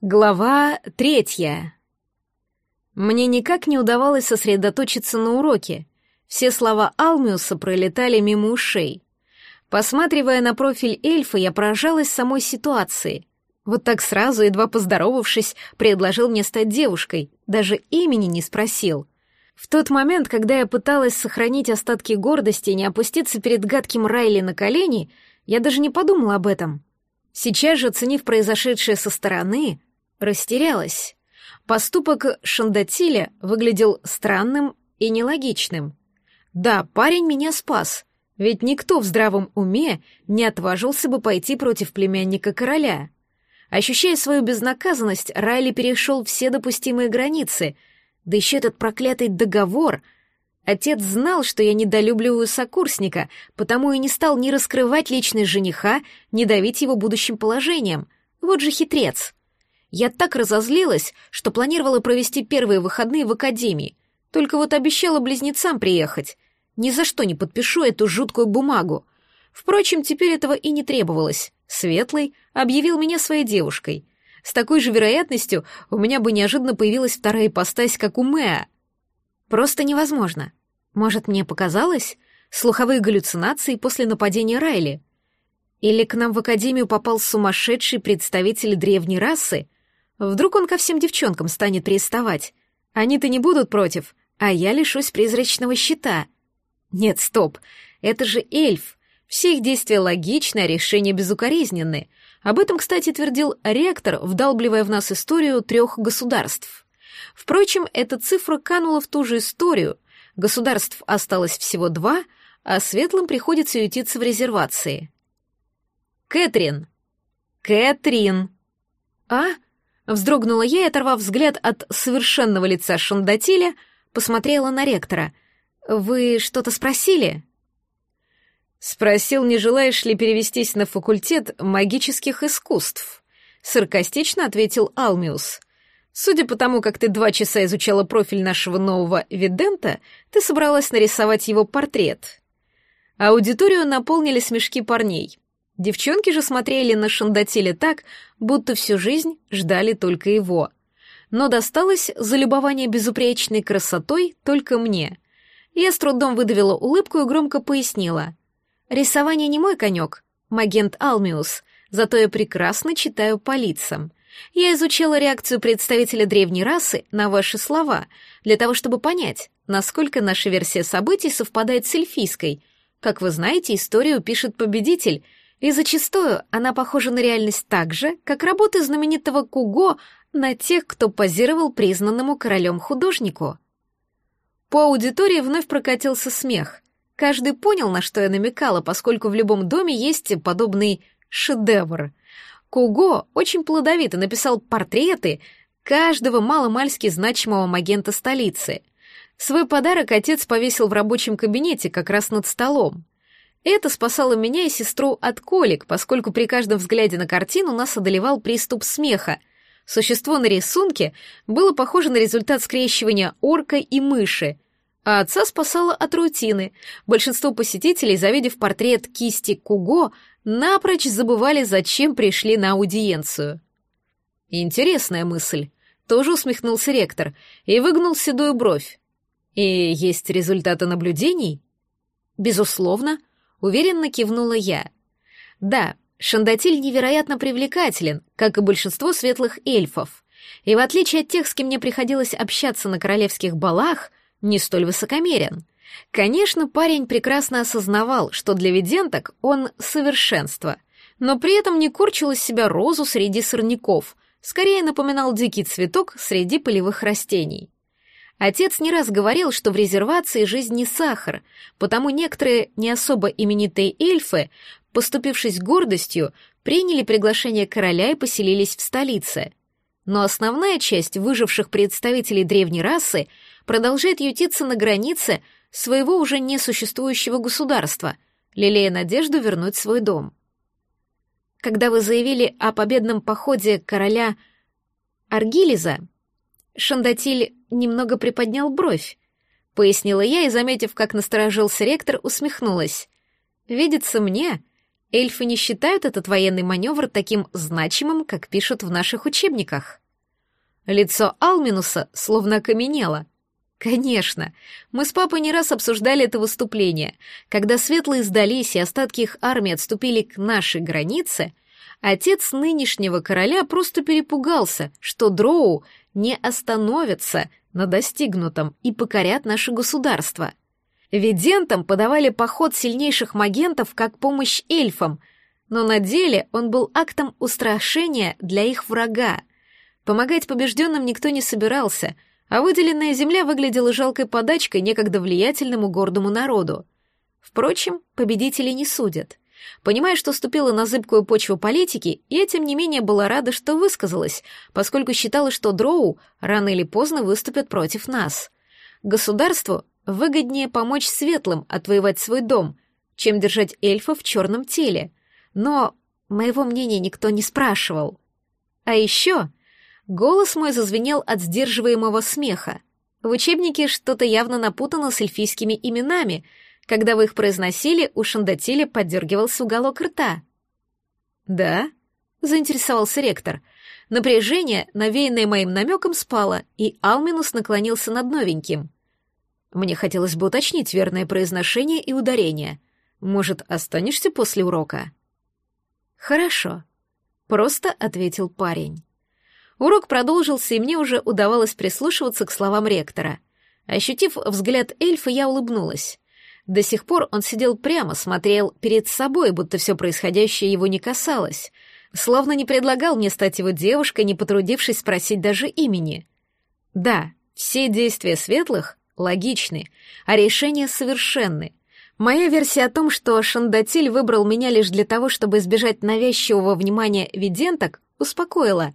Глава третья. Мне никак не удавалось сосредоточиться на уроке. Все слова Алмиуса пролетали мимо ушей. Посматривая на профиль эльфа, я поражалась самой ситуации. Вот так сразу, едва поздоровавшись, предложил мне стать девушкой, даже имени не спросил. В тот момент, когда я пыталась сохранить остатки гордости и не опуститься перед гадким Райли на колени, я даже не подумала об этом. Сейчас же, оценив произошедшее со стороны, растерялась. Поступок Шандатиля выглядел странным и нелогичным. Да, парень меня спас, ведь никто в здравом уме не отважился бы пойти против племянника короля. Ощущая свою безнаказанность, Райли перешел все допустимые границы, да еще этот проклятый договор. Отец знал, что я недолюбливаю сокурсника, потому и не стал ни раскрывать личность жениха, ни давить его будущим положением. Вот же хитрец. Я так разозлилась, что планировала провести первые выходные в академии. Только вот обещала близнецам приехать. Ни за что не подпишу эту жуткую бумагу. Впрочем, теперь этого и не требовалось. Светлый объявил меня своей девушкой. С такой же вероятностью у меня бы неожиданно появилась вторая ипостась, как у Мэа. Просто невозможно. Может, мне показалось? Слуховые галлюцинации после нападения Райли. Или к нам в академию попал сумасшедший представитель древней расы — Вдруг он ко всем девчонкам станет приставать. Они-то не будут против, а я лишусь призрачного щита. Нет, стоп, это же эльф. Все их действия логичны, а решения безукоризненны. Об этом, кстати, твердил ректор, вдалбливая в нас историю трех государств. Впрочем, эта цифра канула в ту же историю. Государств осталось всего два, а светлым приходится ютиться в резервации. Кэтрин. Кэтрин. А? Вздрогнула я и, оторвав взгляд от совершенного лица Шандатиля, посмотрела на ректора. «Вы что-то спросили?» «Спросил, не желаешь ли перевестись на факультет магических искусств?» Саркастично ответил Алмиус. «Судя по тому, как ты два часа изучала профиль нашего нового видента, ты собралась нарисовать его портрет». Аудиторию наполнили смешки парней. Девчонки же смотрели на Шандатиля так, будто всю жизнь ждали только его. Но досталось за любование безупречной красотой только мне. Я с трудом выдавила улыбку и громко пояснила. «Рисование не мой конек, магент Алмиус, зато я прекрасно читаю по лицам. Я изучала реакцию представителя древней расы на ваши слова, для того, чтобы понять, насколько наша версия событий совпадает с эльфийской. Как вы знаете, историю пишет победитель — и зачастую она похожа на реальность так же, как работы знаменитого Куго на тех, кто позировал признанному королем художнику. По аудитории вновь прокатился смех. Каждый понял, на что я намекала, поскольку в любом доме есть подобный шедевр. Куго очень плодовито написал портреты каждого маломальски значимого магента столицы. Свой подарок отец повесил в рабочем кабинете как раз над столом. Это спасало меня и сестру от колик, поскольку при каждом взгляде на картину нас одолевал приступ смеха. Существо на рисунке было похоже на результат скрещивания орка и мыши, а отца спасало от рутины. Большинство посетителей, завидев портрет кисти Куго, напрочь забывали, зачем пришли на аудиенцию. Интересная мысль. Тоже усмехнулся ректор и выгнул седую бровь. И есть результаты наблюдений? Безусловно, Уверенно кивнула я. Да, Шандатиль невероятно привлекателен, как и большинство светлых эльфов. И в отличие от тех, с кем мне приходилось общаться на королевских балах, не столь высокомерен. Конечно, парень прекрасно осознавал, что для виденток он совершенство, но при этом не корчил из себя розу среди сорняков, скорее напоминал дикий цветок среди полевых растений. Отец не раз говорил, что в резервации жизнь не сахар, потому некоторые не особо именитые эльфы, поступившись гордостью, приняли приглашение короля и поселились в столице. Но основная часть выживших представителей древней расы продолжает ютиться на границе своего уже несуществующего государства, лелея надежду вернуть свой дом. Когда вы заявили о победном походе короля Аргилиза, Шандатиль немного приподнял бровь, пояснила я и, заметив, как насторожился ректор, усмехнулась. Видится мне, Эльфы не считают этот военный маневр таким значимым, как пишут в наших учебниках. Лицо Алминуса словно окаменело. Конечно, мы с папой не раз обсуждали это выступление. Когда светлые сдались и остатки их армии отступили к нашей границе, отец нынешнего короля просто перепугался, что дроу не остановятся на достигнутом и покорят наше государство. Видентам подавали поход сильнейших магентов как помощь эльфам, но на деле он был актом устрашения для их врага. Помогать побежденным никто не собирался, а выделенная земля выглядела жалкой подачкой некогда влиятельному гордому народу. Впрочем, победители не судят. Понимая, что ступила на зыбкую почву политики, я, тем не менее, была рада, что высказалась, поскольку считала, что дроу рано или поздно выступят против нас. Государству выгоднее помочь светлым отвоевать свой дом, чем держать эльфа в черном теле. Но моего мнения никто не спрашивал. А еще голос мой зазвенел от сдерживаемого смеха. В учебнике что-то явно напутано с эльфийскими именами. Когда вы их произносили, у Шандатиля поддергивался уголок рта. «Да?» — заинтересовался ректор. Напряжение, навеянное моим намеком, спало, и Алминус наклонился над новеньким — мне хотелось бы уточнить верное произношение и ударение. Может, останешься после урока? Хорошо, просто ответил парень. Урок продолжился, и мне уже удавалось прислушиваться к словам ректора. Ощутив взгляд эльфа, я улыбнулась. До сих пор он сидел прямо, смотрел перед собой, будто все происходящее его не касалось, словно не предлагал мне стать его девушкой, не потрудившись спросить даже имени. Да, все действия светлых логичны, а решения совершенны. Моя версия о том, что Шандатиль выбрал меня лишь для того, чтобы избежать навязчивого внимания виденток, успокоила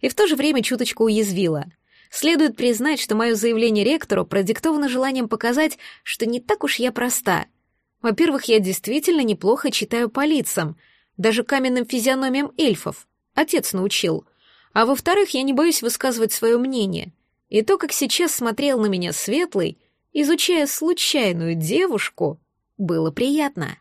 и в то же время чуточку уязвила. Следует признать, что мое заявление ректору продиктовано желанием показать, что не так уж я проста. Во-первых, я действительно неплохо читаю по лицам, даже каменным физиономиям эльфов. Отец научил. А во-вторых, я не боюсь высказывать свое мнение — и то, как сейчас смотрел на меня Светлый, изучая случайную девушку, было приятно.